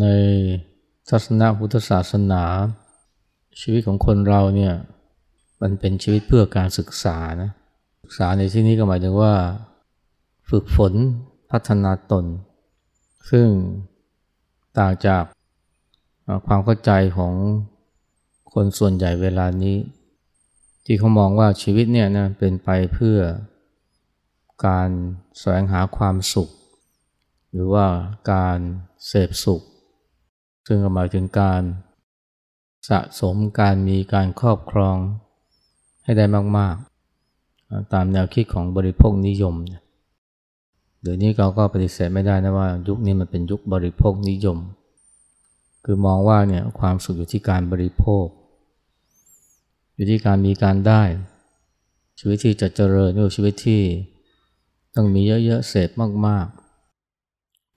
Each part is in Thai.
ในศาสนาพุทธศาสนา ชีวิตของคนเราเนี่ยมันเป็นชีวิตเพื่อการศึกษานะศึกษาในที่นี้ก็หมายถึงว่า ฝึกฝนพัฒนาตน ซึ่งต่างจากความเข้าใจของคนส่วนใหญ่เวลานี้ ที่เขามองว่าชีวิตเนี่ยนะเป็นไปเพื่อการแสวงหาความสุข หรือว่าการเสพสุข ซึ่งหมายถึงการสะสมการมีการครอบครองให้ได้มาก ๆ ตามแนวคิดของบริโภคนิยม เดี๋ยวนี้เราก็ปฏิเสธไม่ได้นะว่ายุคนี้มันเป็นยุคบริโภคนิยม คือมองว่าเนี่ยความสุขอยู่ที่การบริโภค อยู่ที่การมีการได้ ชีวิตที่จะเจริญหรือชีวิตที่ต้องมีเยอะ ๆ เสพมาก ๆ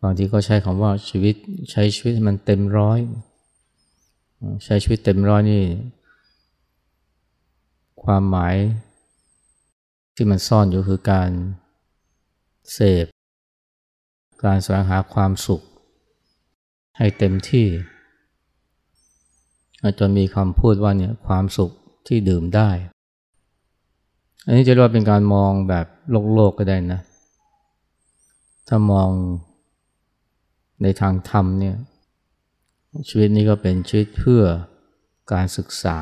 บางทีก็ใช้คำว่าชีวิตใช้ชีวิตให้มันเต็มร้อย ใช้ชีวิตเต็มร้อยนี่ ความหมายที่มันซ่อนอยู่คือการเสพ การแสวงหาความสุข ให้เต็มที่จนมีคำพูดว่าเนี่ยความสุขที่ดื่มได้ อันนี้จะเรียกว่าเป็นการมองแบบโลกโลกก็ได้นะ ถ้ามอง ในทางธรรมเนี่ยชีวิตนี้ก็เป็นชีวิตเพื่อการศึกษา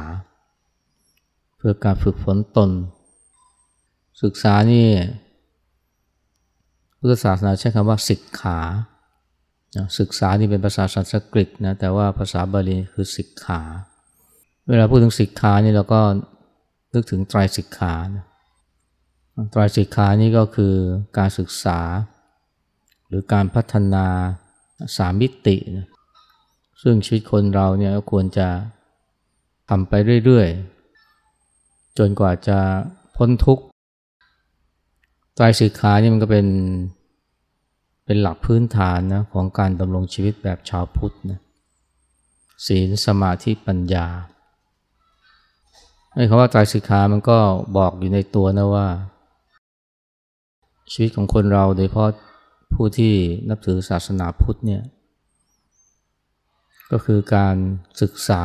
เพื่อการฝึกฝนตน ศึกษานี่พุทธศาสนาใช้คำว่าศิกขาศึกษานี่เป็นภาษาสันสกฤตนะแต่ว่าภาษาบาลีคือศิกขา เวลาพูดถึงศิกขานี่เราก็นึกถึงไตรศิกขานะไตรศิกขานี่ก็คือการศึกษา หรือการพัฒนา สามิตินะซึ่งชีวิตคนเราเนี่ยควรจะทำไปเรื่อยๆ จนกว่าจะพ้นทุกข์ตายสิกขานี่มันก็เป็นเป็นหลักพื้นฐานนะของการดำรงชีวิตแบบชาวพุทธนะศีลสมาธิปัญญาไอ้คำว่าตายสิกขามันก็บอกอยู่ในตัวนะว่า ชีวิตของคนเราโดยเฉพาะ ผู้ที่นับถือศาสนาพุทธเนี่ยก็คือการศึกษา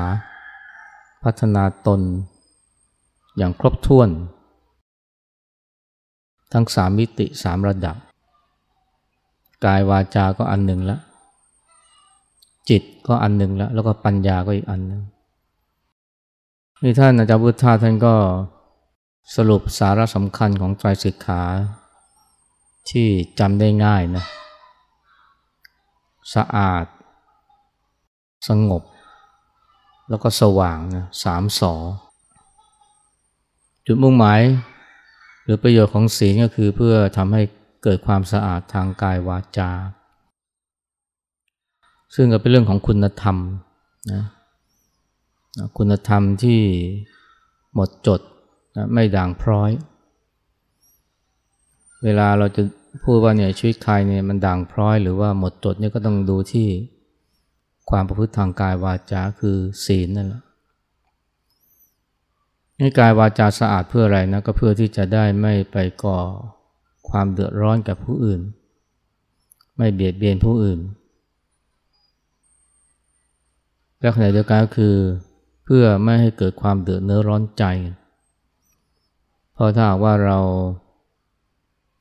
พัฒนาตนอย่างครบถ้วน ทั้งสามมิติสามระดับ กายวาจาก็อันหนึ่งละ จิตก็อันหนึ่งละ แล้วก็ปัญญาก็อีกอันหนึ่งนี่ท่านอาจารย์พุทธาท่านก็สรุปสาระสำคัญของไตรสิกขา ที่จำได้ง่ายนะ สะอาด สงบ แล้วก็สว่างนะสามสอ จุดมุ่งหมาย หรือประโยชน์ของศีลก็คือเพื่อทำให้เกิดความสะอาดทางกายวาจา ซึ่งก็เป็นเรื่องของคุณธรรมนะคุณธรรมที่หมดจดนะไม่ด่างพร้อย เวลาเราจะ พูดว่าเนี่ยชีวิตใครเนี่ยมันด่างพร้อยหรือว่าหมดจดเนี่ยก็ต้องดูที่ความประพฤติทางกายวาจาคือศีลนั่นแหละนี่กายวาจาสะอาดเพื่ออะไรนะก็เพื่อที่จะได้ไม่ไปก่อความเดือดร้อนกับผู้อื่น ไม่เบียดเบียนผู้อื่นและขณะเดียวกันก็คือเพื่อไม่ให้เกิดความเดือดเนื้อร้อนใจ เพราะถ้าว่าเรา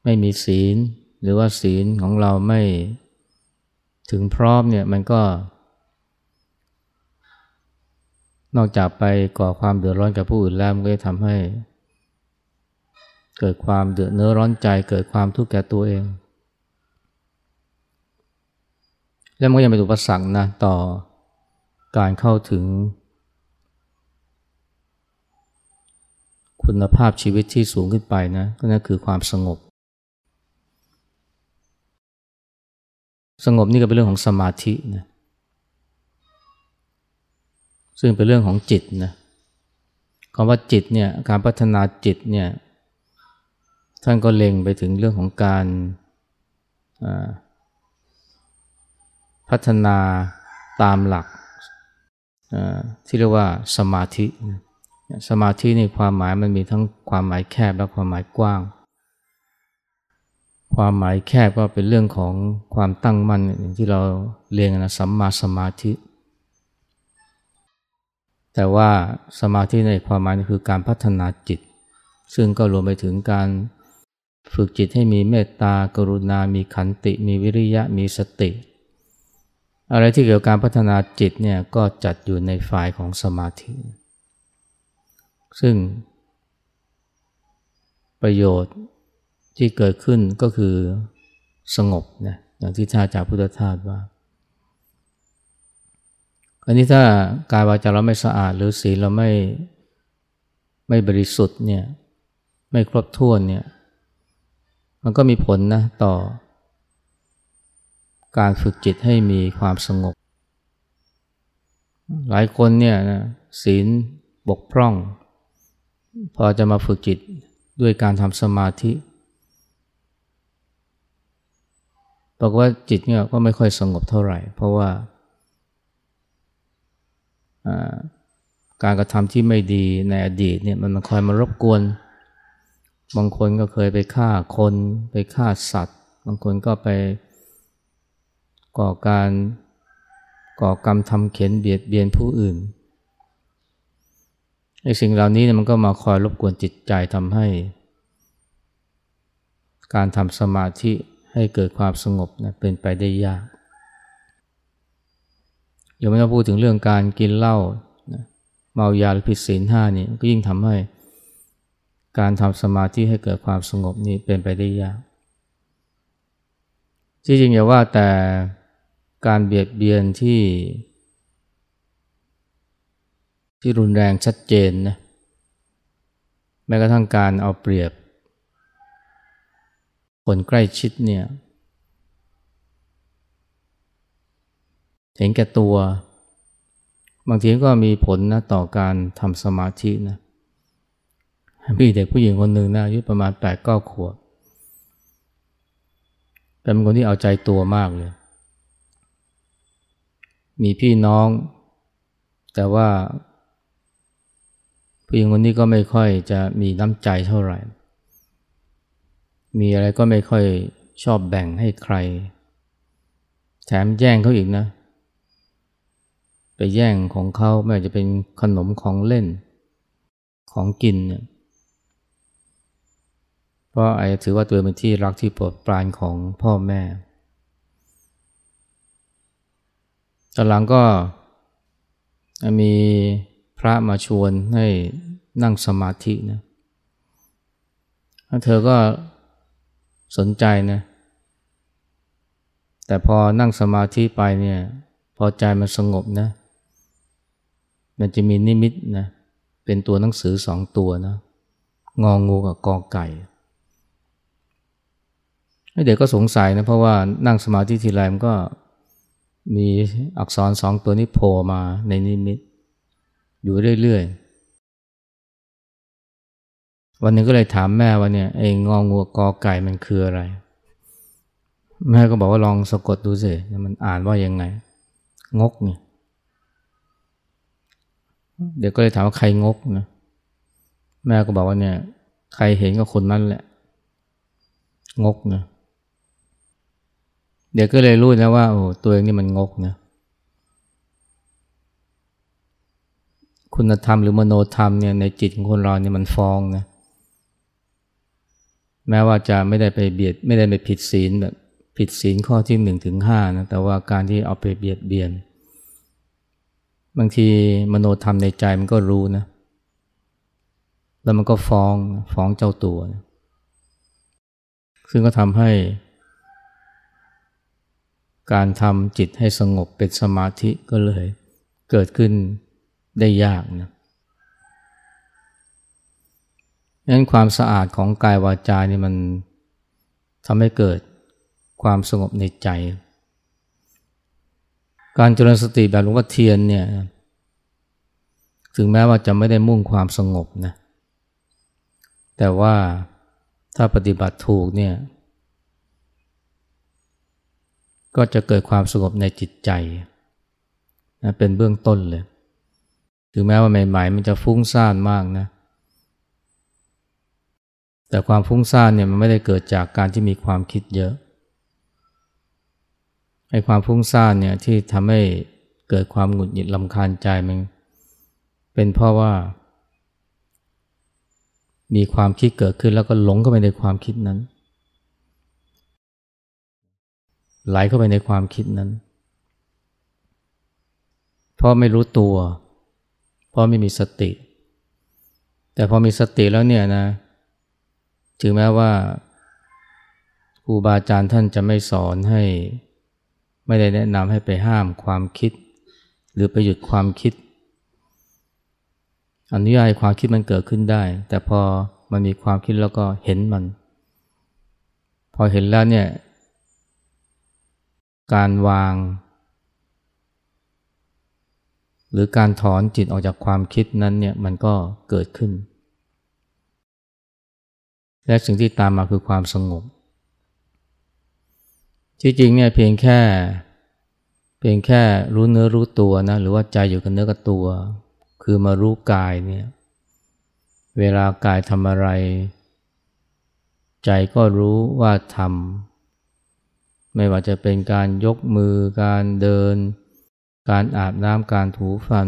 ไม่มีศีล หรือว่าศีลของเราไม่ถึงพร้อมเนี่ยมันก็ นอกจากไปก่อความเดือดร้อนกับผู้อื่นแล้วมันก็จะทำให้ เกิดความเดือดเนื้อร้อนใจเกิดความทุกข์แก่ตัวเอง และมันก็ยังเป็นอุปสรรคนะต่อการเข้าถึง คุณภาพชีวิตที่สูงขึ้นไปนะก็นั่นคือความสงบ สงบนี่ก็เป็นเรื่องของสมาธินะซึ่งเป็นเรื่องของจิตนะคำว่าจิตเนี่ยการพัฒนาจิตเนี่ยท่านก็เล็งไปถึงเรื่องของการพัฒนาตามหลักที่เรียกว่าสมาธิ สมาธิในความหมายมันมีทั้งความหมายแคบและความหมายกว้าง ความหมายแคบก็เป็นเรื่องของความตั้งมั่นอย่างที่เราเรียนนะสัมมาสมาธิ แต่ว่าสมาธิในความหมายคือการพัฒนาจิต ซึ่งก็รวมไปถึงการฝึกจิตให้มีเมตตากรุณา มีขันติ มีวิริยะ มีสติ อะไรที่เกี่ยวกับการพัฒนาจิตเนี่ยก็จัดอยู่ในฝ่ายของสมาธิ ซึ่งประโยชน์ ที่เกิดขึ้นก็คือสงบนะอย่างที่ท่าจากพุทธทาสว่า อันนี้ถ้ากายวาจาเราไม่สะอาด หรือศีลเราไม่ไม่บริสุทธิ์เนี่ยไม่ครบถ้วนเนี่ยมันก็มีผลนะต่อ การฝึกจิตให้มีความสงบ หลายคนเนี่ยนะศีลบกพร่อง พอจะมาฝึกจิตด้วยการทำสมาธิ บอกว่าจิตเนี่ยก็ไม่ค่อยสงบเท่าไหร่ เพราะว่าการกระทำที่ไม่ดีในอดีตเนี่ยมันคอยมารบกวน บางคนก็เคยไปฆ่าคนไปฆ่าสัตว์ บางคนก็ไปก่อการก่อกรรมทำเข็นเบียดเบียนผู้อื่นไอ้สิ่งเหล่านี้เนี่ยมันก็มาคอยรบกวนจิตใจทำให้ การทำสมาธิ ให้เกิดความสงบนะเป็นไปได้ยากยังไม่ต้องพูดถึงเรื่องการกินเหล้านะเมายาหรือผิดศีลห้านี่ก็ยิ่งทำให้ การทำสมาธิให้เกิดความสงบนี้เป็นไปได้ยากที่จริงอย่าว่าแต่การเบียดเบียนที่ ที่รุนแรงชัดเจนนะแม้กระทั่งการเอาเปรียบ คนใกล้ชิดเนี่ย เห็นแก่ตัว บางทีก็มีผลนะต่อการทำสมาธินะพี่เด็กผู้หญิงคนหนึ่งนะอายุประมาณแปดเก้าขวบเป็นคนที่เอาใจตัวมากเลย มีพี่น้อง แต่ว่าผู้หญิงคนนี้ก็ไม่ค่อยจะมีน้ำใจเท่าไหร่ มีอะไรก็ไม่ค่อยชอบแบ่งให้ใคร แถมแย่งเขาอีกนะ ไปแย่งของเขาไม่ว่าจะเป็นขนมของเล่น ของกินเนี่ยเพราะไอ้ถือว่าตัวเป็นที่รักที่โปรดปรานของพ่อแม่ตอนหลังก็มีพระมาชวนให้นั่งสมาธินะ เธอก็ สนใจนะแต่พอนั่งสมาธิไปเนี่ยพอใจมันสงบนะ มันจะมีนิมิตนะเป็นตัวหนังสือสองตัวนะงองงูกับกอไก่เด็กก็สงสัยนะเพราะว่านั่งสมาธิทีไรมันก็มีอักษรสองตัวนี้โผล่มาในนิมิต อยู่เรื่อยๆ วันนึงก็เลยถามแม่ว่าเนี่ยไอ้งองูกอไก่มันคืออะไร แม่ก็บอกว่าลองสะกดดูสิมันอ่านว่ายังไง งกเนี่ยเด็กก็เลยถามว่าใครงกนะแม่ก็บอกว่าเนี่ย ใครเห็นก็คนนั้นแหละ งกนะเด็กก็เลยรู้นะว่าโอ้ตัวเองนี่มันงกนะคุณธรรมหรือมโนธรรมเนี่ยในจิตของคนเราเนี่ยมันฟองนะ แม้ว่าจะไม่ได้ไปเบียดไม่ได้ไปผิดศีลแบบผิดศีลข้อที่หนึ่งถึงห้านะแต่ว่าการที่เอาไปเบียดเบียน บางทีมโนธรรมในใจมันก็รู้นะ แล้วมันก็ฟ้องฟ้องเจ้าตัวนะซึ่งก็ทำให้ การทำจิตให้สงบเป็นสมาธิก็เลยเกิดขึ้นได้ยากนะ นั้นความสะอาดของกายวาจานี่มันทำให้เกิดความสงบในใจ การเจริญสติแบบหลวงพ่อเทียนเนี่ยถึงแม้ว่าจะไม่ได้มุ่งความสงบนะแต่ว่าถ้าปฏิบัติถูกเนี่ยก็จะเกิดความสงบในจิตใจนะเป็นเบื้องต้นเลย ถึงแม้ว่าใหม่ๆ มันจะฟุ้งซ่านมากนะ แต่ความฟุ้งซ่านเนี่ยมันไม่ได้เกิดจากการที่มีความคิดเยอะไอ้ความฟุ้งซ่านเนี่ยที่ทำให้เกิดความหงุดหงิดลำคาญใจมันเป็นเพราะว่า มีความคิดเกิดขึ้นแล้วก็หลงเข้าไปในความคิดนั้น ไหลเข้าไปในความคิดนั้น เพราะไม่รู้ตัว เพราะไม่มีสติ แต่พอมีสติแล้วเนี่ยนะ ถึงแม้ว่าครูบาอาจารย์ท่านจะไม่สอนให้ ไม่ได้แนะนำให้ไปห้ามความคิด หรือไปหยุดความคิดอนุญาตให้ความคิดมันเกิดขึ้นได้ แต่พอมันมีความคิดแล้วก็เห็นมัน พอเห็นแล้วเนี่ย การวาง หรือการถอนจิตออกจากความคิดนั้นเนี่ยมันก็เกิดขึ้น และสิ่งที่ตามมาคือความสงบ ที่จริงเนี่ยเพียงแค่เพียงแค่รู้เนื้อรู้ตัวนะหรือว่าใจอยู่กับเนื้อกับตัว คือมารู้กายเนี่ยเวลากายทำอะไร ใจก็รู้ว่าทำไม่ว่าจะเป็นการยกมือ การเดิน การอาบน้ำการถูฟัน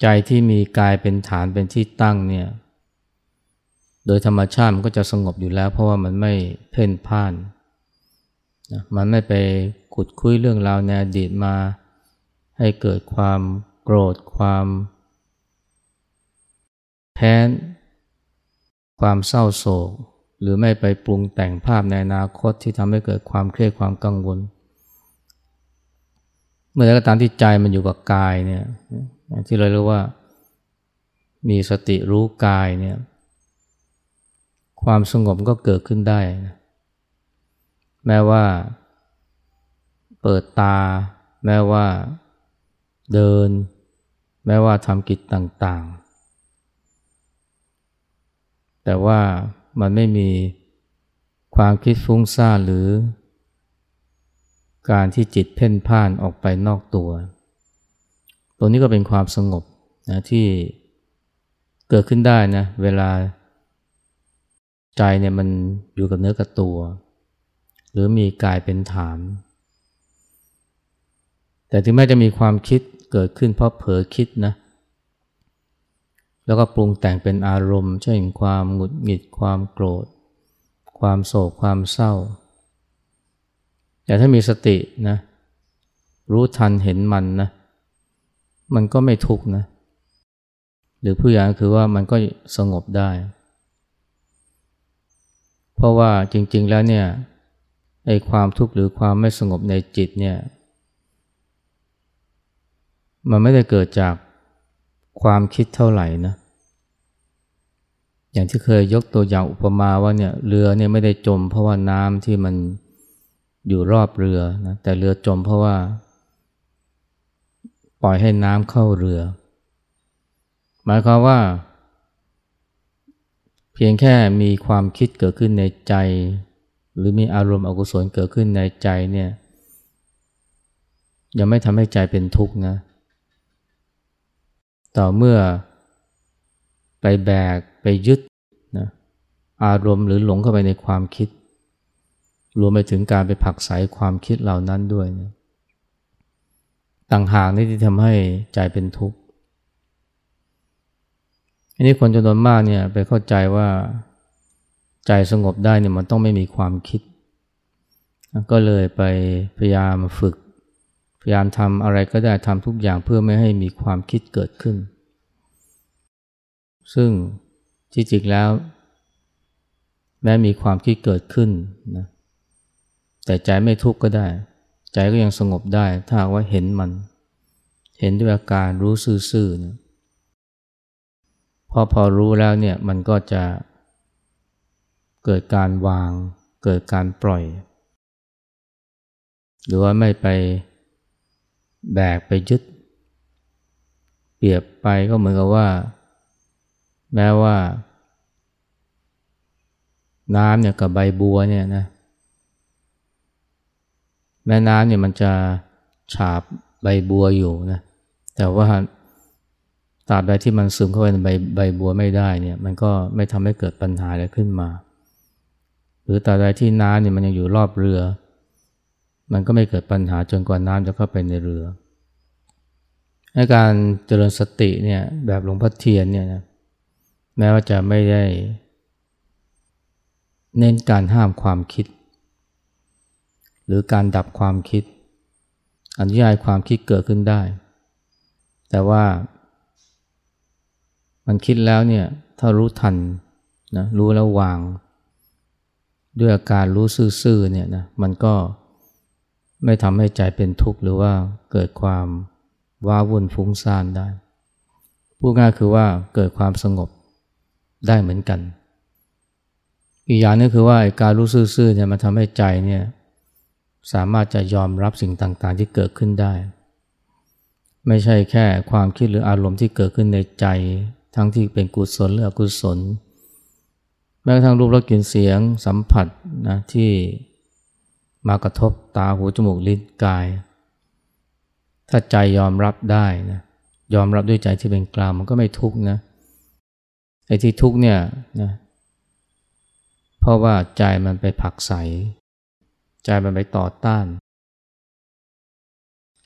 ใจที่มีกายเป็นฐานเป็นที่ตั้งเนี่ย โดยธรรมชาติมันก็จะสงบอยู่แล้ว เพราะว่ามันไม่เพ่นพ่านนะมันไม่ไปขุดคุยเรื่องราวในอดีตมา ให้เกิดความโกรธความแค้นความเศร้าโศก หรือไม่ไปปรุงแต่งภาพในอนาคตที่ทำให้เกิดความเครียดความกังวล เมื่อไรก็ตามที่ใจมันอยู่กับกายเนี่ยที่เราเรียกว่ามีสติรู้กายเนี่ย ความสงบก็เกิดขึ้นได้นะแม้ว่า เปิดตา แม้ว่าเดิน แม้ว่าทำกิจต่างๆ แต่ว่ามันไม่มีความคิดฟุ้งซ่านหรือ การที่จิตเพ่นพ่านออกไปนอกตัว ตัวนี้ก็เป็นความสงบนะที่เกิดขึ้นได้นะเวลา ใจเนี่ยมันอยู่กับเนื้อกับตัว หรือมีกายเป็นฐาน แต่ถึงแม้จะมีความคิดเกิดขึ้นเพราะเผลอคิดนะ แล้วก็ปรุงแต่งเป็นอารมณ์ เช่นความหงุดหงิด ความโกรธ ความโศก ความเศร้า แต่ถ้ามีสตินะ รู้ทันเห็นมันนะ มันก็ไม่ทุกข์นะ หรือผู้อย่างคือว่ามันก็สงบได้ เพราะว่าจริง ๆ แล้วเนี่ยไอ้ความทุกข์หรือความไม่สงบในจิตเนี่ย มันไม่ได้เกิดจากความคิดเท่าไหร่นะอย่างที่เคยยกตัวอย่างอุปมาว่าเนี่ยเรือเนี่ยไม่ได้จม เพราะว่าน้ำที่มันอยู่รอบเรือนะแต่เรือจมเพราะว่า ปล่อยให้น้ำเข้าเรือ หมายความว่า พียงแค่มีความคิดเกิดขึ้นในใจ หรือมีอารมณ์อกุศลเกิดขึ้นในใจเนี่ยยังไม่ทำให้ใจเป็นทุกข์นะ ต่อเมื่อไปแบกไปยึดนะอารมณ์หรือหลงเข้าไปในความคิด รวมไปถึงการไปผักใสความคิดเหล่านั้นด้วยนะต่างหากนี่ที่ทำให้ใจเป็นทุกข์ อันนี้คนจำนวนมากเนี่ยไปเข้าใจว่าใจสงบได้เนี่ยมันต้องไม่มีความคิด ก็เลยไปพยายามฝึก พยายามทำอะไรก็ได้ทำทุกอย่างเพื่อไม่ให้มีความคิดเกิดขึ้น ซึ่งที่จริงแล้ว แม้มีความคิดเกิดขึ้นนะแต่ใจไม่ทุกข์ก็ได้ ใจก็ยังสงบได้ถ้าว่าเห็นมัน เห็นด้วยอาการรู้ซื่อๆเนี่ย พอพอรู้แล้วเนี่ยมันก็จะเกิดการวาง เกิดการปล่อย หรือว่าไม่ไปแบกไปยึด เปรียบไปก็เหมือนกับว่า แม้ว่า น้ำเนี่ยกับใบบัวเนี่ยนะแม่น้ำเนี่ยมันจะฉาบใบบัวอยู่นะแต่ว่า ตราบใดที่มันซึมเข้าไปในใบใบบัวไม่ได้เนี่ยมันก็ไม่ทำให้เกิดปัญหาอะไรขึ้นมา หรือตราบใดที่น้ำเนี่ยมันยังอยู่รอบเรือ มันก็ไม่เกิดปัญหาจนกว่าน้ำจะเข้าไปในเรือในการเจริญสติเนี่ยแบบหลวงพ่อเทียนเนี่ยนะแม้ว่าจะไม่ได้ เน้นการห้ามความคิด หรือการดับความคิดอนุญาตความคิดเกิดขึ้นได้ แต่ว่า มันคิดแล้วเนี่ยถ้ารู้ทันนะรู้แล้ววาง ด้วยอาการรู้ซื่อๆเนี่ยนะมันก็ไม่ทำให้ใจเป็นทุกข์หรือว่าเกิดความว้าวุ่นฟุ้งซ่านได้ พูดง่ายคือว่าเกิดความสงบได้เหมือนกัน อีกอย่างนึงคือว่าการรู้ซื่อๆเนี่ยมันทำให้ใจเนี่ยสามารถจะยอมรับสิ่งต่างๆ ที่เกิดขึ้นได้ ไม่ใช่แค่ความคิดหรืออารมณ์ที่เกิดขึ้นในใจ ทั้งที่เป็นกุศลหรืออกุศล แม้กระทั่งรูปรสกลิ่นเสียงสัมผัสนะที่มากระทบตาหูจมูกลิ้นกาย ถ้าใจยอมรับได้นะยอมรับด้วยใจที่เป็นกลางมันก็ไม่ทุกข์นะไอ้ที่ทุกข์เนี่ยนะเพราะว่าใจมันไปผักใส ใจมันไปต่อต้าน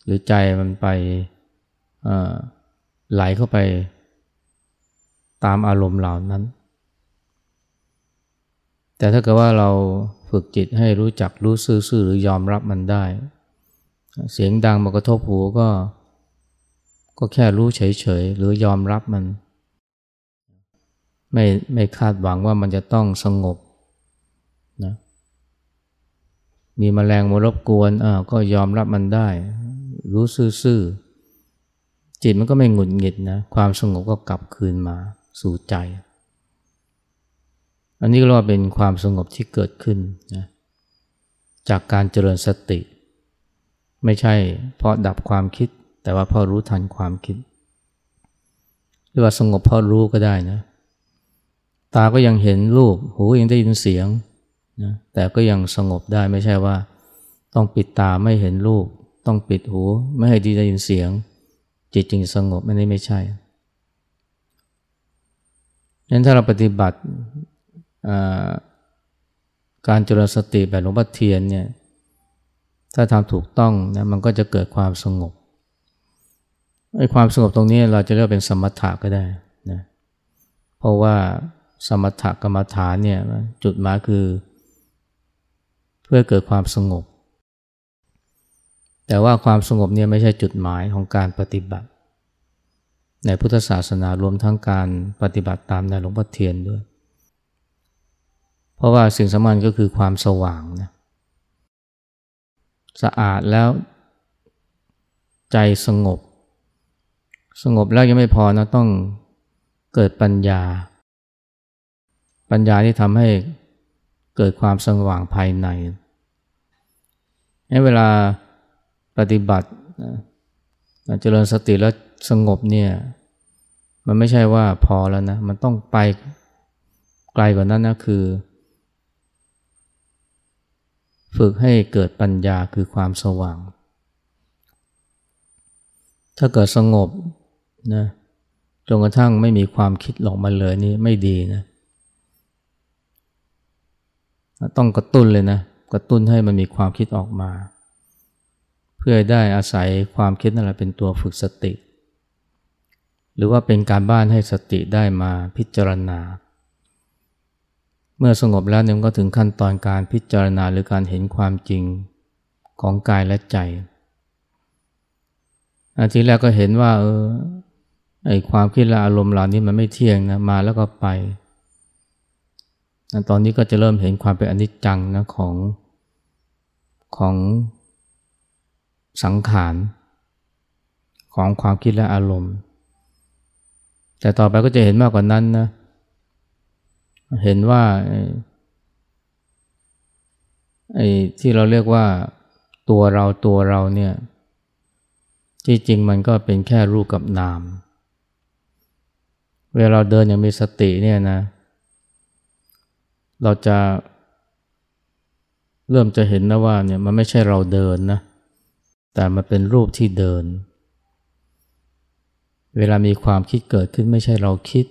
หรือใจมันไปไหลเข้าไป ตามอารมณ์เหล่านั้น แต่ถ้าเกิดว่าเราฝึกจิตให้รู้จักรู้ซื่อๆหรือยอมรับมันได้ เสียงดังมากระทบหูก็ ก็แค่รู้เฉยๆหรือยอมรับมัน ไม่ไม่คาดหวังว่ามันจะต้องสงบนะมีมแมลงมารบกวนอ่าก็ยอมรับมันได้ รู้ซื่อๆจิตมันก็ไม่หงุดหงิดนะ ความสงบก็กลับคืนมา สู่ใจ อันนี้ก็เรียกว่าเป็นความสงบที่เกิดขึ้นนะจากการเจริญสติ ไม่ใช่เพราะดับความคิด แต่ว่าเพราะรู้ทันความคิด หรือว่าสงบเพราะรู้ก็ได้นะตาก็ยังเห็นรูป หูยังได้ยินเสียงนะแต่ก็ยังสงบได้ไม่ใช่ว่า ต้องปิดตาไม่เห็นรูป ต้องปิดหู ไม่ให้ดีได้ยินเสียง จิตจึงสงบไม่ได้ไม่ใช่ งั้นถ้าเราปฏิบัติการจรสติแบบหลวงพ่อเทียนเนี่ยถ้าทำถูกต้องนะมันก็จะเกิดความสงบไอ้ความสงบตรงนี้เราจะเรียกเป็นสมถะก็ได้นะเพราะว่าสมถกรรมฐานเนี่ยจุดหมายคือ เพื่อเกิดความสงบ แต่ว่าความสงบเนี่ยไม่ใช่จุดหมายของการปฏิบัติ ในพุทธศาสนารวมทั้งการปฏิบัติตามในหลวงพ่อเทียนด้วย เพราะว่าสิ่งสำคัญก็คือความสว่างนะสะอาดแล้วใจสงบ สงบแล้วยังไม่พอนะต้องเกิดปัญญา ปัญญาที่ทำให้เกิดความสว่างภายในให้เวลาปฏิบัติเจริญสติแล้ว สงบเนี่ย มันไม่ใช่ว่าพอแล้วนะ มันต้องไปไกลกว่านั้นนะคือ ฝึกให้เกิดปัญญาคือความสว่าง ถ้าเกิดสงบนะจนกระทั่งไม่มีความคิดหลงมาเลยนี่ไม่ดีนะ ต้องกระตุ้นเลยนะ กระตุ้นให้มันมีความคิดออกมา เพื่อได้อาศัยความคิดนั่นแหละเป็นตัวฝึกสติ หรือว่าเป็นการบ้านให้สติได้มาพิจารณา เมื่อสงบแล้วเนี่ยก็ถึงขั้นตอนการพิจารณาหรือการเห็นความจริงของกายและใจอาทีแรกก็เห็นว่าเออไอความคิดและอารมณ์เหล่านี้มันไม่เที่ยงนะมาแล้วก็ไป ตอนนี้ก็จะเริ่มเห็นความเป็นอนิจจังนะของของสังขาร ของความคิดและอารมณ์ แต่ต่อไปก็จะเห็นมากกว่านั้นนะ เห็นว่าไอ้ที่เราเรียกว่าตัวเราตัวเราเนี่ย ที่จริงมันก็เป็นแค่รูปกับนาม เวลาเราเดินอย่างมีสติเนี่ยนะ เราจะเริ่มจะเห็นนะว่าเนี่ยมันไม่ใช่เราเดินนะ แต่มันเป็นรูปที่เดิน เวลามีความคิดเกิดขึ้นไม่ใช่เราคิด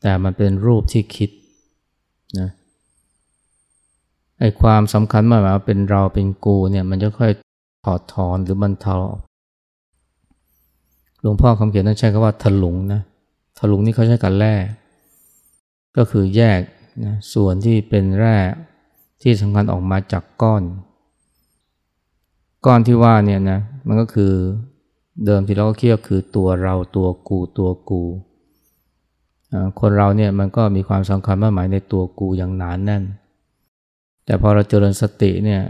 แต่มันเป็นรูปที่คิดนะไอ้ความสำคัญมากว่าเป็นเราเป็นกูเนี่ยมันจะค่อยถอดถอนหรือบรรเทาออกหลวงพ่อคำเขียนนั้นใช้คำว่าถลุงนะถลุงนี่เขาใช้กันแร่ก็คือแยกนะส่วนที่เป็นแร่ที่สำคัญออกมาจากก้อน ก้อนที่ว่าเนี่ยนะมันก็คือ เดิมที่เราก็คิดว่าคือตัวเราตัวกูตัวกู คนเราเนี่ยมันก็มีความสำคัญมากหมายในตัวกูอย่างหนานแน่น แต่พอเราเจริญสติเนี่ย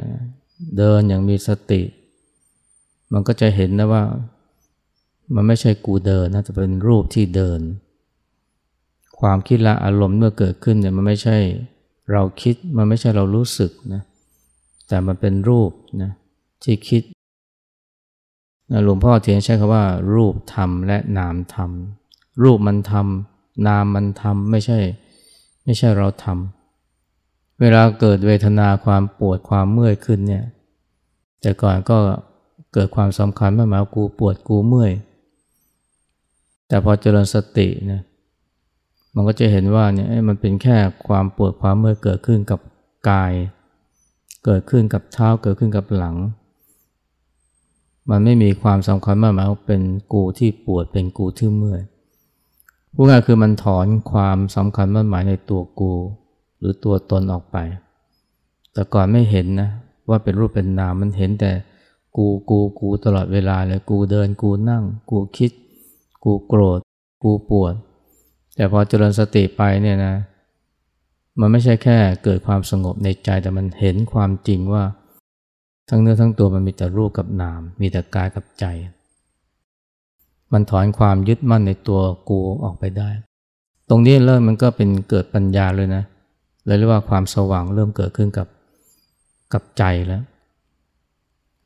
เดินอย่างมีสติ มันก็จะเห็นนะว่ามันไม่ใช่กูเดินนะแต่เป็นรูปที่เดิน ความคิดละอารมณ์เมื่อเกิดขึ้นเนี่ยมันไม่ใช่เราคิดมันไม่ใช่เรารู้สึกนะแต่มันเป็นรูปนะที่คิด หลวงพ่อเทียนใช้คำว่า รูปธรรมและนามธรรม รูปมันทำนามมันทำไม่ใช่ ไม่ใช่เราทำเวลาเกิดเวทนาความปวดความเมื่อยขึ้นเนี่ยแต่ก่อนก็เกิดความสำคัญมากมากูปวดกูเมื่อย แต่พอเจริญสตินะมันก็จะเห็นว่าเนี่ยมันเป็นแค่ความปวดความเมื่อยเกิดขึ้นกับกาย เกิดขึ้นกับเท้าเกิดขึ้นกับหลัง มันไม่มีความสำคัญมากหมายว่าเป็นกูที่ปวดเป็นกูที่เมื่อยพูดง่ายคือมันถอนความสำคัญมั่นหมายในตัวกู หรือตัวตนออกไป แต่ก่อนไม่เห็นนะว่าเป็นรูปเป็นนามมันเห็นแต่กูกูกูตลอดเวลาเลยกูเดินกูนั่ง กูคิด กูโกรธ กูปวด แต่พอเจริญสติไปเนี่ยนะ มันไม่ใช่แค่เกิดความสงบในใจแต่มันเห็นความจริงว่า ทั้งเนื้อทั้งตัวมันมีแต่รูปกับนาม มีแต่กายกับใจ มันถอนความยึดมั่นในตัวกูออกไปได้ ตรงนี้เริ่มมันก็เป็นเกิดปัญญาเลยนะเลยเรียกว่าความสว่างเริ่มเกิดขึ้นกับกับใจแล้ว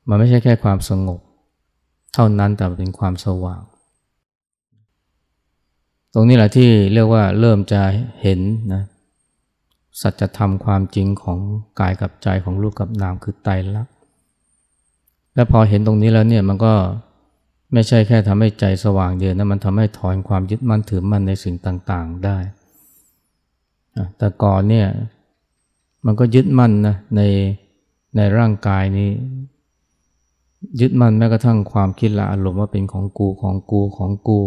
มันไม่ใช่แค่ความสงบ เท่านั้นแต่เป็นความสว่าง ตรงนี้แหละที่เรียกว่าเริ่มจะเห็นนะสัจธรรมความจริงของกายกับใจของรูปกับนามคือไตรลักษณ และพอเห็นตรงนี้แล้วเนี่ยมันก็ไม่ใช่แค่ทำให้ใจสว่างเดียวนะมันทำให้ถอนความยึดมั่นถือมั่นในสิ่งต่างๆได้ แต่ก่อนเนี่ยมันก็ยึดมั่นนะในในร่างกายนี้ ยึดมั่นแม้กระทั่งความคิดละอารมณ์ว่าเป็นของกูของกูของกู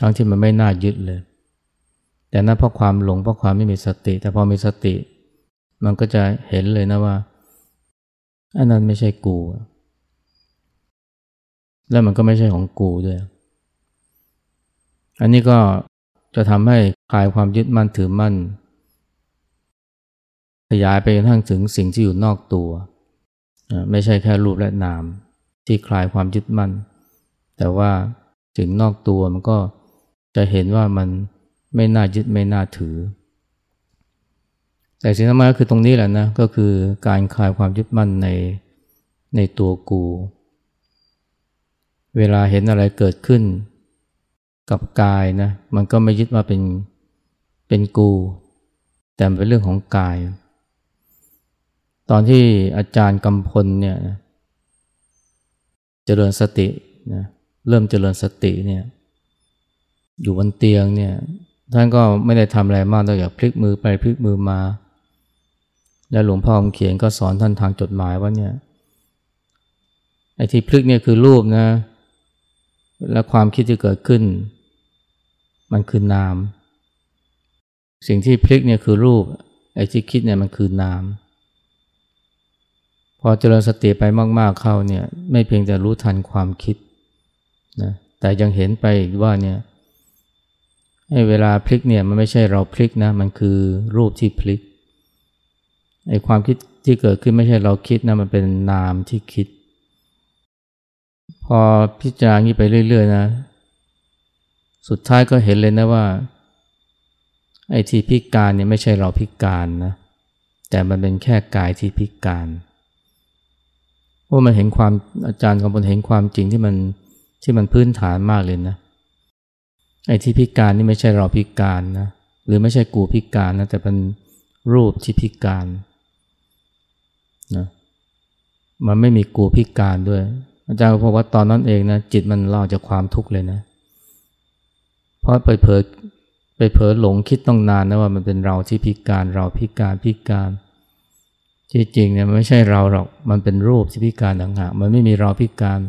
ทั้งที่มันไม่น่ายึดเลย แต่นั่นเพราะความหลงเพราะความไม่มีสติ แต่พอมีสติ มันก็จะเห็นเลยนะว่า อันนั้นไม่ใช่กู แล้วมันก็ไม่ใช่ของกูด้วย อันนี้ก็จะทำให้คลายความยึดมั่นถือมั่น ขยายไปทั้งถึงสิ่งที่อยู่นอกตัว ไม่ใช่แค่รูปและนาม ที่คลายความยึดมั่น แต่ว่าสิ่งนอกตัวมันก็จะเห็นว่ามันไม่น่ายึดไม่น่าถือ แต่สิ่งที่มาก็คือตรงนี้แหละนะ ก็คือการคลายความยึดมั่นในในตัวกู เวลาเห็นอะไรเกิดขึ้นกับกายนะ มันก็ไม่ยึดว่าเป็นเป็นกู แต่เป็นเรื่องของกาย ตอนที่อาจารย์กำพลเนี่ยเจริญสตินะเริ่มเจริญสติเนี่ยอยู่บนเตียงเนี่ยท่านก็ไม่ได้ทำอะไรมากนอกจากพลิกมือไปพลิกมือมา แล้วหลวงพ่อเขียนก็สอนท่านทางจดหมายว่าเนี่ยไอ้ที่พลิกเนี่ยคือรูปนะ และความคิดที่เกิดขึ้น มันคือนาม สิ่งที่พลิกเนี่ยคือรูป ไอ้ที่คิดเนี่ยมันคือนาม พอเจริญสติไปมาก ๆเข้าเนี่ยไม่เพียงแต่รู้ทันความคิดนะแต่ยังเห็นไปอีกว่าเนี่ยไอ้เวลาพลิกเนี่ยมันไม่ใช่เราพลิกนะ มันคือรูปที่พลิก ไอ้ความคิดที่เกิดขึ้นไม่ใช่เราคิดนะมันเป็นนามที่คิด พอพิจารณางี้ไปเรื่อย ๆ นะ สุดท้ายก็เห็นเลยนะว่า ไอ้ที่พิการเนี่ยไม่ใช่เราพิการนะแต่มันเป็นแค่กายที่พิการว่ามันเห็นความอาจารย์กำลังเห็นความจริงที่มันที่มันพื้นฐานมากเลยนะไอ้ที่พิการนี่ไม่ใช่เราพิการนะหรือไม่ใช่กูพิการนะแต่เป็นรูปที่พิการ นะมันไม่มีกูพิการด้วย อาจารย์ก็บอกว่าตอนนั้นเองนะจิตมันเล่าจากความทุกข์เลยนะ เพราะไปเผลอไปเผลอหลงคิดต้องนานนะว่ามันเป็นเราที่พิการเราพิการพิการที่จริงเนี่ยมันไม่ใช่เราหรอกมันเป็นรูปที่พิการต่างหากมันไม่มีเราพิการ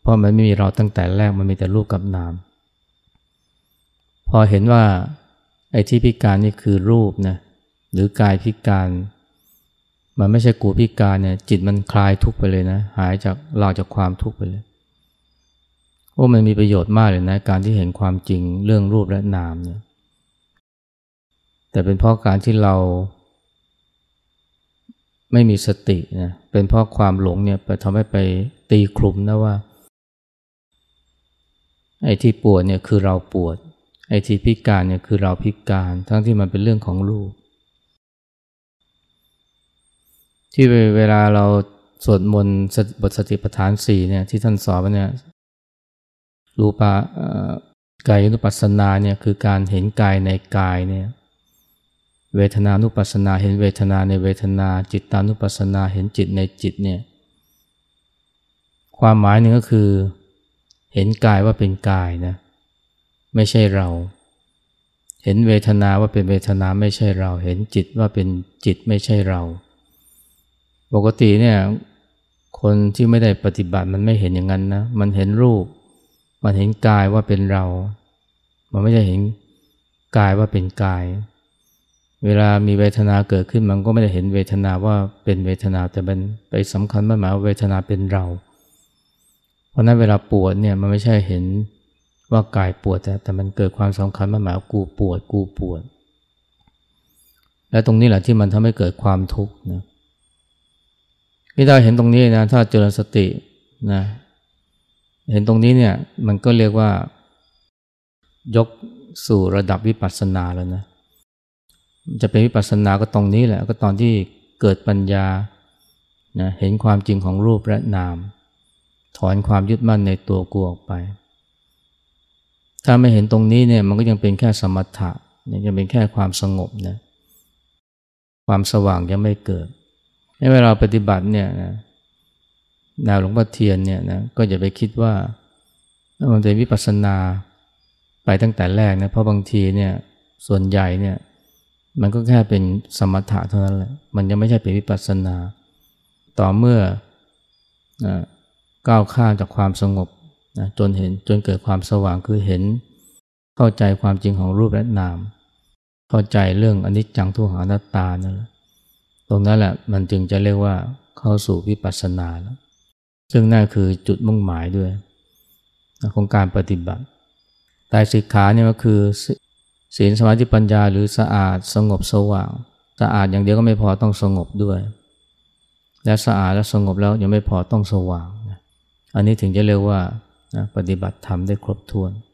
เพราะมันไม่มีเราตั้งแต่แรกมันมีแต่รูปกับนาม พอเห็นว่าไอ้ที่พิการนี่คือรูปนะหรือกายพิการ มันไม่ใช่กูพิการเนี่ย จิตมันคลายทุกไปเลยนะ หายจากเราจากความทุกไปเลยโอ้มันมีประโยชน์มากเลยนะ การที่เห็นความจริงเรื่องรูปและนามเนี่ย แต่เป็นเพราะการที่เรา ไม่มีสตินะเป็นเพราะความหลงเนี่ยไปทำให้ไปตีคลุมนะว่า ไอ้ที่ปวดเนี่ยคือเราปวด ไอ้ที่พิการเนี่ยคือเราพิการ ทั้งที่มันเป็นเรื่องของรูป ที่เวลาเราสวดมนต์บทสติปัฏฐานสี่เนี่ยที่ท่านสอนเนี่ยรูปากายนุปัสสนาเนี่ยคือการเห็นกายในกายเนี่ยเวทนานุปัสสนาเห็นเวทนาในเวทนา จิตตานุปัสสนาเห็นจิตในจิตเนี่ยความหมายหนึ่งก็คือ เห็นกายว่าเป็นกายนะไม่ใช่เรา เห็นเวทนาว่าเป็นเวทนาไม่ใช่เรา เห็นจิตว่าเป็นจิตไม่ใช่เรา ปกติเนี่ยคนที่ไม่ได้ปฏิบัติมันไม่เห็นอย่างนั้นนะ มันเห็นรูป มันเห็นกายว่าเป็นเรา มันไม่ใช่เห็นกายว่าเป็นกาย เวลามีเวทนาเกิดขึ้นมันก็ไม่ได้เห็นเวทนาว่าเป็นเวทนาแต่เป็นไปสำคัญมากว่าเวทนาเป็นเรา เพราะนั้นเวลาปวดเนี่ยมันไม่ใช่เห็นว่ากายปวดแต่แต่มันเกิดความสำคัญมากว่ากูปวดกูปวด และตรงนี้แหละที่มันทำให้เกิดความทุกข์นะที่ เราเห็นตรงนี้นะถ้าเจริญสตินะเห็นตรงนี้เนี่ยมันก็เรียกว่ายกสู่ระดับวิปัสสนาแล้วนะจะเป็นวิปัสสนาก็ตรงนี้แหละก็ตอนที่เกิดปัญญานะเห็นความจริงของรูปและนาม ถอนความยึดมั่นในตัวกูออกไป ถ้าไม่เห็นตรงนี้เนี่ยมันก็ยังเป็นแค่สมถะยังเป็นแค่ความสงบนะความสว่างยังไม่เกิด ในเวลาปฏิบัติเนี่ยนะแนวหลวงพ่อเทียนเนี่ยนะก็อย่าไปคิดว่ามันเป็นวิปัสสนาไปตั้งแต่แรกนะเพราะบางทีเนี่ยส่วนใหญ่เนี่ยมันก็แค่เป็นสมถะเท่านั้นแหละมันยังไม่ใช่เป็นวิปัสสนา ต่อเมื่อก้าวข้ามจากความสงบนะจนเห็นจนเกิดความสว่างคือเห็น เข้าใจความจริงของรูปและนาม เข้าใจเรื่องอนิจจังทุกขังอนัตตานั่นแหละ ตรงนั้นแหละมันจึงจะเรียกว่าเข้าสู่วิปัสสนาแล้วซึ่งนั่นคือจุดมุ่งหมายด้วยของการปฏิบัติตายสิกขาเนี่ยก็คือศีลสมาธิปัญญาหรือสะอาดสงบสว่างสะอาดอย่างเดียวก็ไม่พอต้องสงบด้วย และสะอาดและสงบแล้วยังไม่พอต้องสว่าง อันนี้ถึงจะเรียกว่าปฏิบัติธรรมได้ครบถ้วน